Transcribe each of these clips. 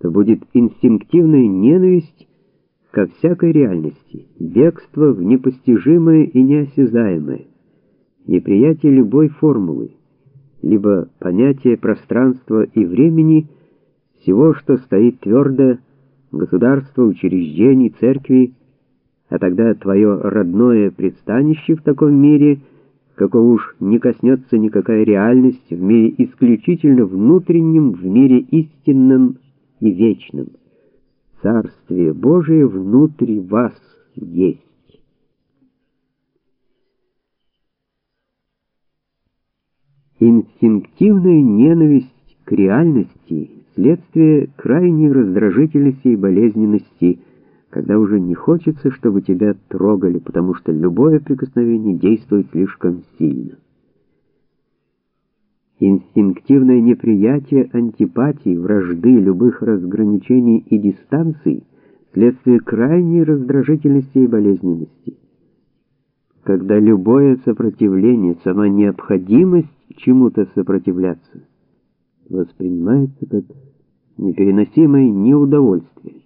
то будет инстинктивная ненависть ко всякой реальности, бегство в непостижимое и неосязаемое, неприятие любой формулы, либо понятие пространства и времени, всего, что стоит твердо, государства, учреждений, церкви, а тогда твое родное пристанище в таком мире, какого уж не коснется никакая реальность в мире исключительно внутреннем, в мире истинном и вечном. Царствие Божие внутри вас есть. Инстинктивная ненависть к реальности – следствие крайней раздражительности и болезненности, когда уже не хочется, чтобы тебя трогали, потому что любое прикосновение действует слишком сильно. Инстинктивное неприятие антипатии, вражды, любых разграничений и дистанций – следствие крайней раздражительности и болезненности. Когда любое сопротивление, сама необходимость чему-то сопротивляться, воспринимается как непереносимое неудовольствие,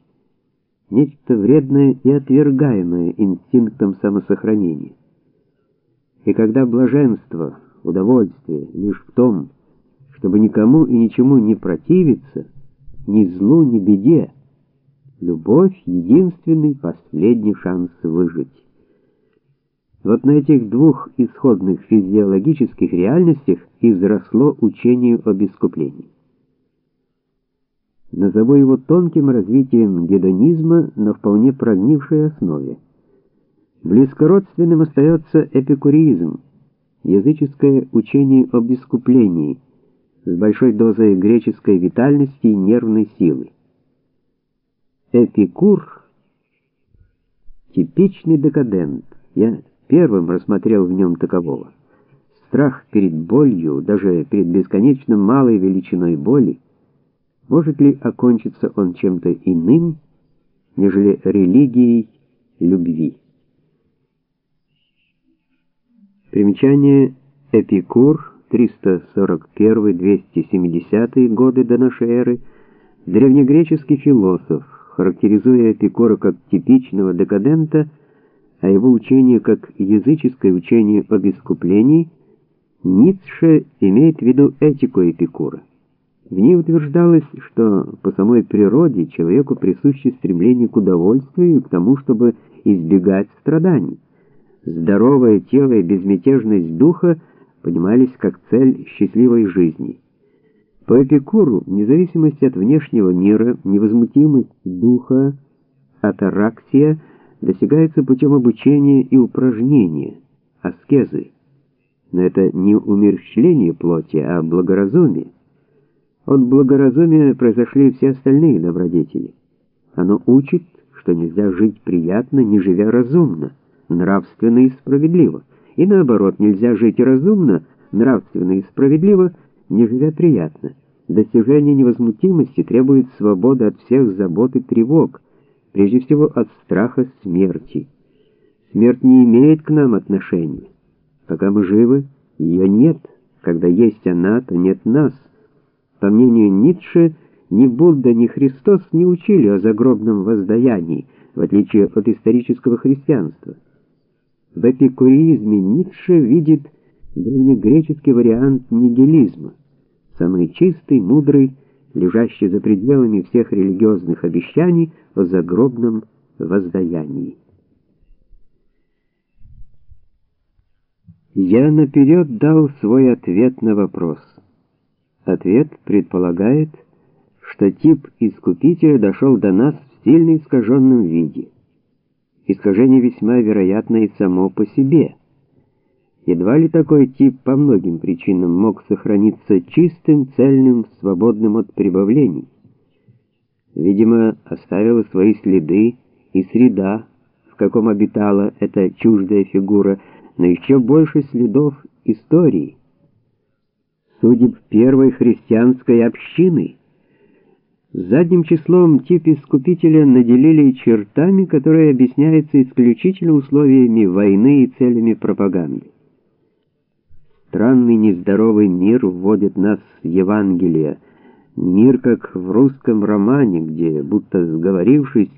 нечто вредное и отвергаемое инстинктом самосохранения. И когда блаженство – удовольствие лишь в том, чтобы никому и ничему не противиться, ни злу, ни беде. Любовь — единственный последний шанс выжить. Вот на этих двух исходных физиологических реальностях и взросло учение об искуплении. Назову его тонким развитием гедонизма на вполне прогнившей основе. Близкородственным остается эпикуризм — языческое учение об искуплении с большой дозой греческой витальности и нервной силы. Эпикур — типичный декадент. Я первым рассмотрел в нем такового. Страх перед болью, даже перед бесконечно малой величиной боли, может ли окончиться он чем-то иным, нежели религией любви? Примечание. Эпикур 341-270 годы до нашей эры, древнегреческий философ, характеризуя Эпикура как типичного декадента, а его учение как языческое учение об искуплении, Ницше имеет в виду этику Эпикура. В ней утверждалось, что по самой природе человеку присуще стремление к удовольствию и к тому, чтобы избегать страданий здоровое тело и безмятежность духа понимались как цель счастливой жизни. По Эпикуру, вне зависимости от внешнего мира, невозмутимость духа, атараксия достигается путем обучения и упражнения, аскезы. Но это не умерщвление плоти, а благоразумие. От благоразумия произошли все остальные добродетели. Оно учит, что нельзя жить приятно, не живя разумно нравственно и справедливо. И наоборот, нельзя жить разумно, нравственно и справедливо, не живя приятно. Достижение невозмутимости требует свободы от всех забот и тревог, прежде всего от страха смерти. Смерть не имеет к нам отношения. Пока мы живы, ее нет. Когда есть она, то нет нас. По мнению Ницше, ни Будда, ни Христос не учили о загробном воздаянии, в отличие от исторического христианства. В эпикуризме Ницше видит древнегреческий вариант нигилизма, самый чистый, мудрый, лежащий за пределами всех религиозных обещаний о загробном воздаянии. Я наперед дал свой ответ на вопрос. Ответ предполагает, что тип искупителя дошел до нас в сильно искаженном виде. Искажение весьма вероятно и само по себе. Едва ли такой тип по многим причинам мог сохраниться чистым, цельным, свободным от прибавлений. Видимо, оставила свои следы и среда, в каком обитала эта чуждая фигура, но еще больше следов истории. Судеб первой христианской общины — Задним числом тип искупителя наделили чертами, которые объясняются исключительно условиями войны и целями пропаганды. Странный нездоровый мир вводит нас в Евангелие, Мир как в русском романе, где, будто сговорившись,